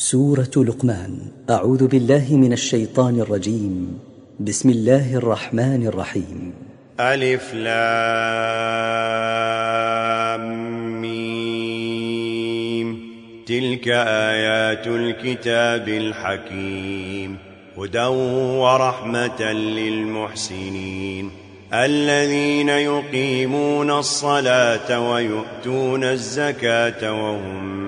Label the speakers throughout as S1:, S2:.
S1: سورة لقمان. أعوذ بالله من الشيطان الرجيم. بسم الله الرحمن الرحيم.
S2: ألف لام ميم. تلك آيات الكتاب الحكيم. هدى ورحمة للمحسنين. الذين يقيمون الصلاة ويؤتون الزكاة وهم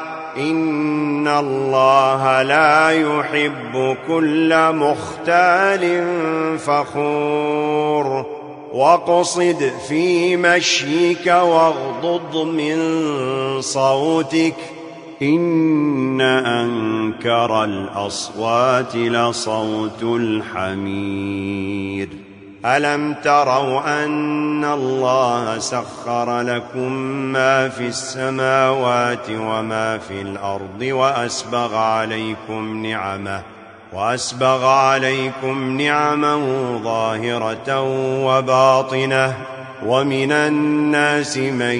S2: ان الله لا يحب كل مختال فخور وقصد في مشيك واغضض من صوتك ان انكر الاصوات لصوت الحمير ألم تروا أن الله سخر لكم ما في السماوات وما في الأرض وأسبغ عليكم نعمه وأسبغ عليكم نِعَمًا ظاهرة وباطنة ومن الناس من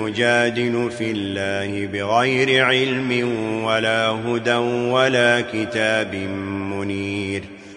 S2: يجادل في الله بغير علم ولا هدى ولا كتاب منير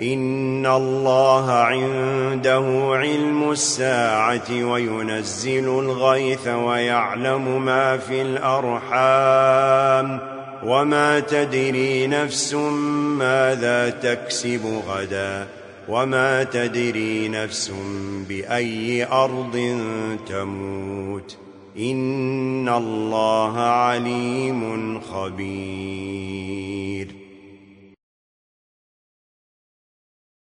S2: ان الله عنده علم الساعة وينزل الغيث ويعلم ما في الارحام وما تدري نفس ماذا تكسب غدا وما تدري نفس باي ارض تموت ان الله عليم خبير